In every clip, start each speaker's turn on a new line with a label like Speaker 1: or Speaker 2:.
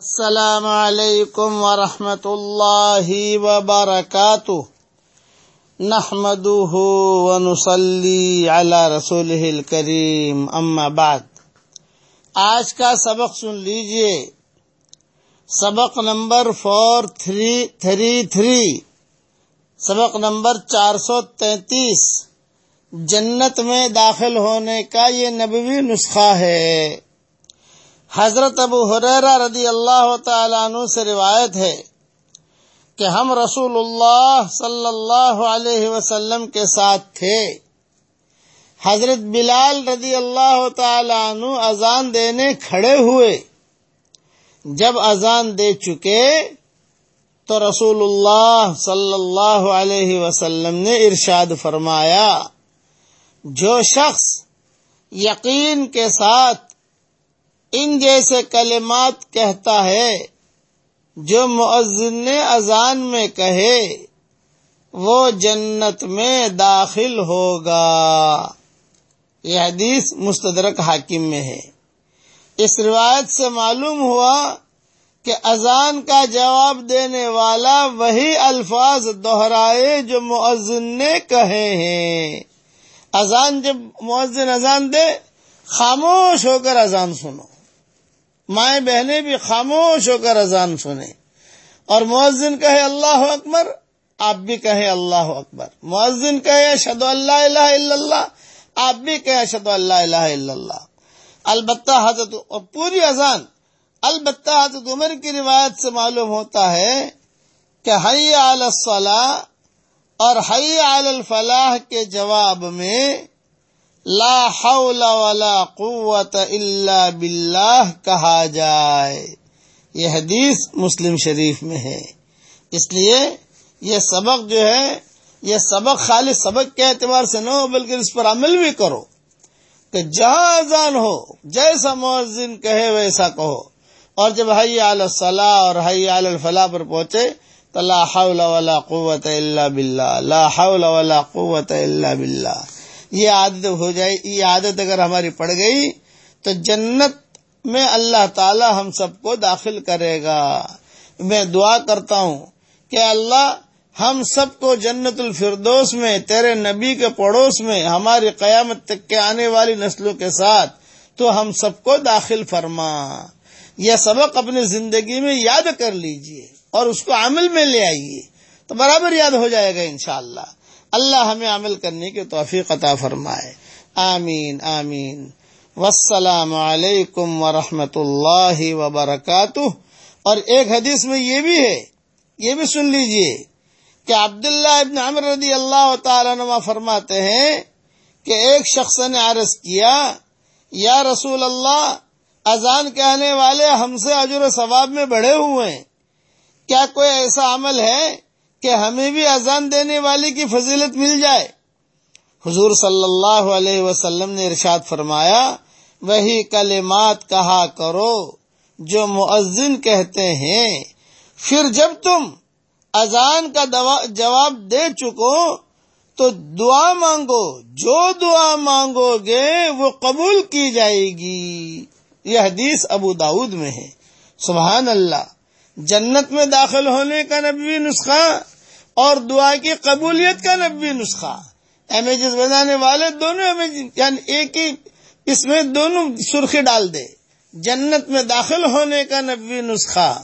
Speaker 1: السلام علیکم ورحمۃ اللہ وبرکاتہ۔ نحمده ونصلي على رسوله الكريم اما بعد۔ آج کا سبق سن لیجیے۔ سبق number four three three three. سبق نمبر چار سو تینتیس۔ جنت میں داخل ہونے کا یہ نبوی نسخہ ہے۔ حضرت ابو حریرہ رضی اللہ تعالیٰ عنہ سے روایت ہے کہ ہم رسول اللہ صلی اللہ علیہ وسلم کے ساتھ تھے۔ حضرت بلال رضی اللہ تعالیٰ عنہ اذان دینے کھڑے ہوئے۔ جب اذان دے چکے تو رسول اللہ صلی اللہ علیہ وسلم نے ارشاد فرمایا، جو شخص یقین کے ساتھ ان جیسے کلمات کہتا ہے جو مؤذن اذان میں کہے، وہ جنت میں داخل ہوگا۔ یہ حدیث مستدرک حاکم میں ہے۔ اس روایت سے معلوم ہوا کہ اذان کا جواب دینے والا وہی الفاظ دہرائے جو مؤذن نے کہے ہیں۔ اذان جب مؤذن اذان دے، خاموش ہو کر اذان سنو۔ مائیں بہنیں بھی خاموش ہو کر اذان سنیں۔ اور مؤذن کہے اللہ اکبر، آپ بھی کہیں اللہ اکبر۔ مؤذن کہے اشد اللہ الہ الا اللہ، آپ بھی کہیں اشد اللہ الہ الا اللہ۔ البتہ حضرت، اور پوری اذان، البتہ حضرت عمر کی روایت سے معلوم ہوتا ہے کہ حی علی الصلاح اور حی علی الفلاح کے جواب میں لا حول ولا قوت الا باللہ کہا جائے۔ یہ حدیث مسلم شریف میں ہے۔ اس لیے یہ سبق جو ہے، یہ سبق خالی سبق کے اعتبار سے نہ ہو، بلکہ اس پر عمل بھی کرو۔ کہ جہاں اذان ہو، جیسا مؤذن کہے، ویسا کہو۔ اور جب حی علی الصلاح اور حی علی الفلاح پر پہنچے، تو لا حول ولا قوت الا باللہ، لا حول ولا قوت الا باللہ۔ یہ عادت ہو جائے، یہ عادت اگر ہماری پڑ گئی، تو جنت میں اللہ تعالی ہم سب کو داخل کرے گا۔ میں دعا کرتا ہوں کہ اللہ ہم سب کو جنت الفردوس میں، تیرے نبی کے پڑوس میں، ہماری قیامت تک کے آنے والی نسلوں کے ساتھ تو ہم سب کو داخل فرما۔ یہ سبق اپنی زندگی میں یاد کر لیجیے اور اس کو عمل میں لے آئیے۔ تو برابر یاد ہو جائے گا انشاءاللہ۔ اللہ ہمیں عمل کرنے کی توفیق عطا فرمائے۔ آمین آمین۔ والسلام علیکم ورحمۃ اللہ وبرکاتہ۔ اور ایک حدیث میں یہ بھی ہے، یہ بھی سن لیجیے کہ عبداللہ ابن عمر رضی اللہ تعالی نما فرماتے ہیں کہ ایک شخص نے عرض کیا، یا رسول اللہ، اذان کہنے والے ہم سے اجر و ثواب میں بڑھے ہوئے ہیں۔ کیا کوئی ایسا عمل ہے؟ کہ ہمیں بھی اذان دینے والی کی فضیلت مل جائے۔ حضور صلی اللہ علیہ وسلم نے ارشاد فرمایا، وہی کلمات کہا کرو جو مؤذن کہتے ہیں۔ پھر جب تم اذان کا جواب دے چکو، تو دعا مانگو۔ جو دعا مانگو گے، وہ قبول کی جائے گی۔ یہ حدیث ابو داود میں ہے۔ سبحان اللہ۔ جنت میں داخل ہونے کا نبوی نسخہ اور دعا کی قبولیت کا نبوی نسخہ۔ امیجز بنانے والے، دونوں امیجز یعنی ایک ہی اس میں دونوں سرخی ڈال دے۔ جنت میں داخل ہونے کا نبوی نسخہ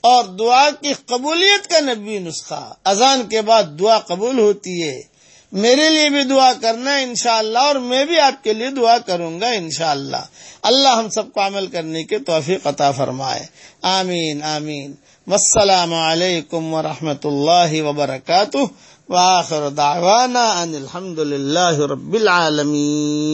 Speaker 1: اور دعا کی قبولیت کا نبوی نسخہ۔ اذان کے بعد دعا قبول ہوتی ہے۔ میرے لیے بھی دعا کرنا انشاءاللہ اور میں بھی آپ کے لیے دعا کروں گا انشاءاللہ۔ اللہ ہم سب کو عمل کرنے کے توفیق عطا فرمائے۔ آمین آمین۔ والسلام علیکم ورحمۃ اللہ وبرکاتہ۔ وآخر دعوانا ان الحمد للہ رب العالمین۔